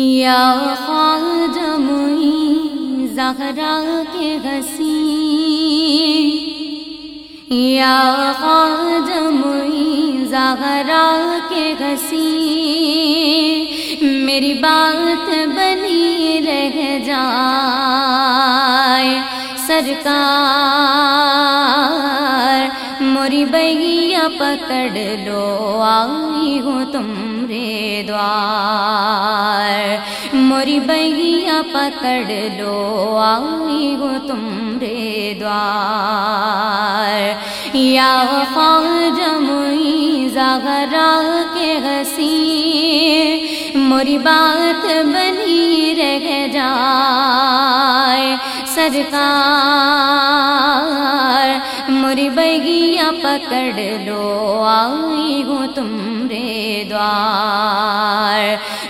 یا خواجہ موئی زہرا کے گسی یا خواجہ موئی زہرا کے گسی میری بات بنی رہ جائے۔ سرکار موری بگیا پکڑ لو آئی ہوں تم رے دوار موری بگیا پکڑ لو آئی ہوں تم رے دوار یا خواجہ موئی زاغرا کے ہسی موری بات بنی رہ جائے سرکار موری بگیا پکڑ لو آئی ہوں تم رے دوار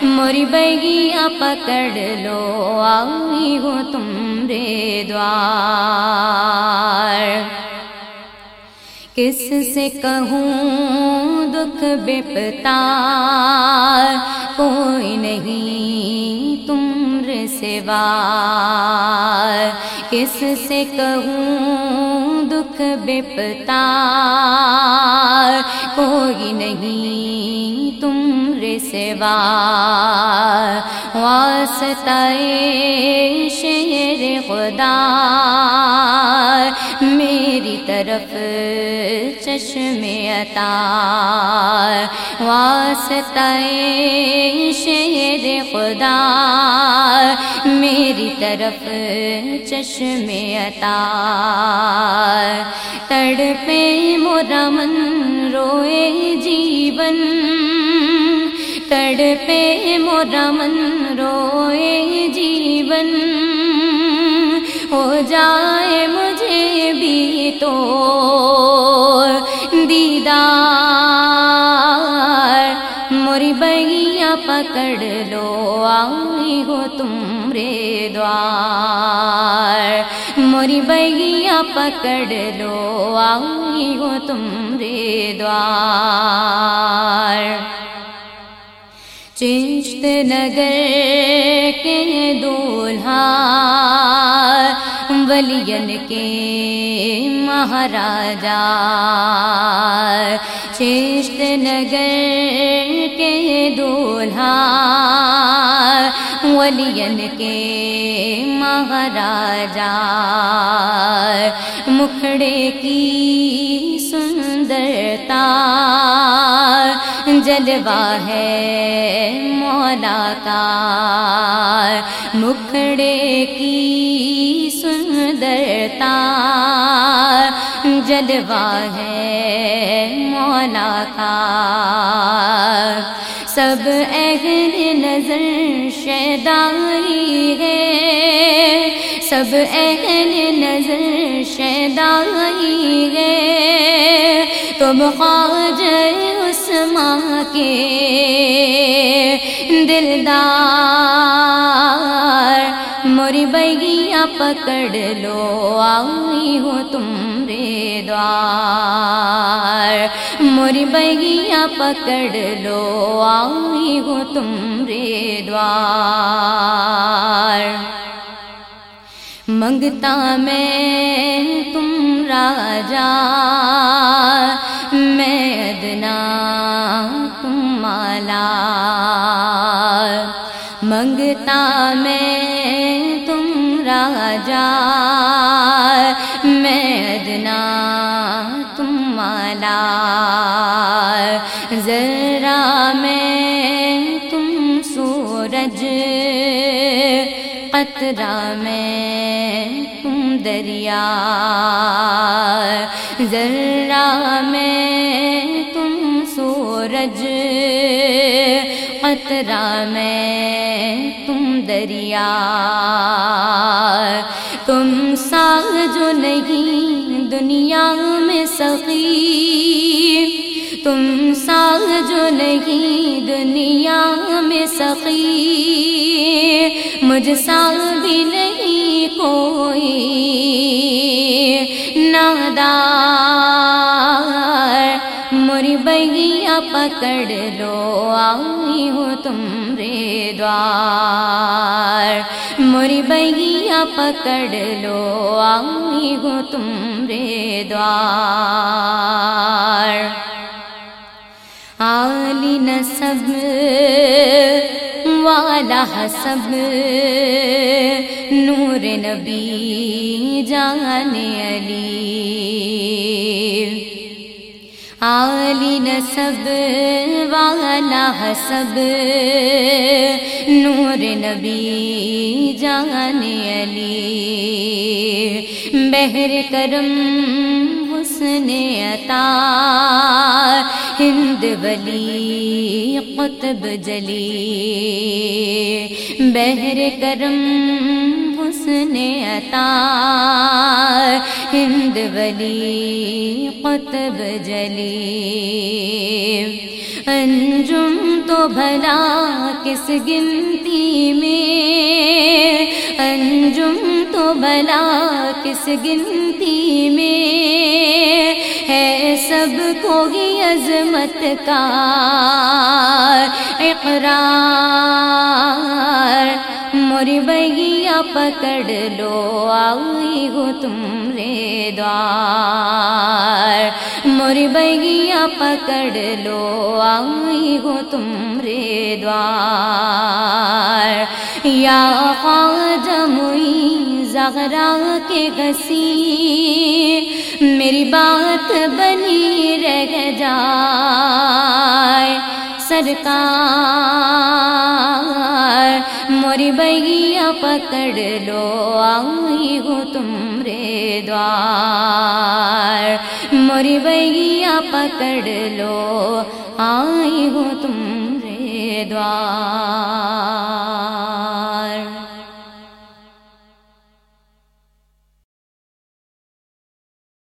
موری بگیا پکڑ لو آئی ہوں تم رے دوار کس سے کہوں دکھ بپتا کوئی نہیں سوا کس سے کہوں دکھ بپتا کوئی نہیں تم رے سوا۔ واسطہ شیر خدا طرف چشم عطا واسطہ شیر خدا میری طرف چشم عطا تڑ پہ مرمن روئے جیون تڑ پہ مرمن روئے جیون ہو جائے پکڑ لو آئی ہو تم رے دوار موری بہیا پکڑ لو آئی ہو تم رے دوار چشت نگر کے دولہا ولین کے مہاراجا چشت نگر کے دولہا ولین کے مہاراجا مکھڑے کی سندرتا جلوہ ہے مولا کا مکھڑے کی سندرتا جلوہ ہے مولا کا سب اہل نظر شیدائی ہے سب اہل نظر شیدائی ہے تم خواجہ عثمان کے دلدار موری بگیا پکڑ لو، آئی ہو تم رے دوار۔ موری بگیا پکڑ لو، آئی ہو تم رے دوار۔ منگتا میں تم راجا، میں ادنا منگتا میں تم راجا، میں ادنا تم مالا ذرا میں تم سورج، قطرہ میں تم دریا۔ ذرا میں تم سورج قطرہ میں تم دریا۔ تم ساگ جو نہیں دنیا میں سخی تم ساگ جو نہیں دنیا میں سخی مجھ ساگ بھی نہیں کوئی نادار۔ اور بہیا پکڑ لو، آئی ہو تم رے دوار۔ موری بہیا پکڑ لو، آئی ہو تم رے دوار۔ عالی نصب والا حسب، نور نبی جانے علی۔ عالی نصب والا حسب، نور نبی جان علی۔ بہر کرم حسن عطا، ہند ولی قطب جلی۔ بہر کرم حسن عطا ہند ولی قطب جلی انجم تو بھلا کس گنتی میں؟ انجم تو بھلا کس گنتی میں؟ ہے سب کو ہی عظمت کا اقرار۔ موری بگیا پکڑ لو آئی ہو تم رے دوار موری بگیا پکڑ لو آئی ہو تم رے دوار یا خواجہ زغرا کے گسی میری بات بنی رہ جائے سرکار موری بیا پکڑ لو آئی ہو تم رے دوار موری بیا پکڑ لو آئی ہو تم رے دوار